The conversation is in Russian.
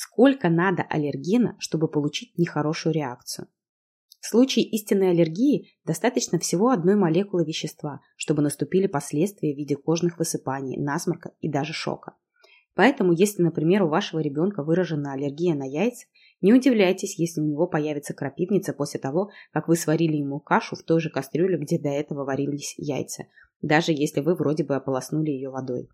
сколько надо аллергена, чтобы получить нехорошую реакцию. В случае истинной аллергии достаточно всего одной молекулы вещества, чтобы наступили последствия в виде кожных высыпаний, насморка и даже шока. Поэтому, если, например, у вашего ребенка выражена аллергия на яйца, не удивляйтесь, если у него появится крапивница после того, как вы сварили ему кашу в той же кастрюле, где до этого варились яйца, даже если вы вроде бы ополоснули ее водой.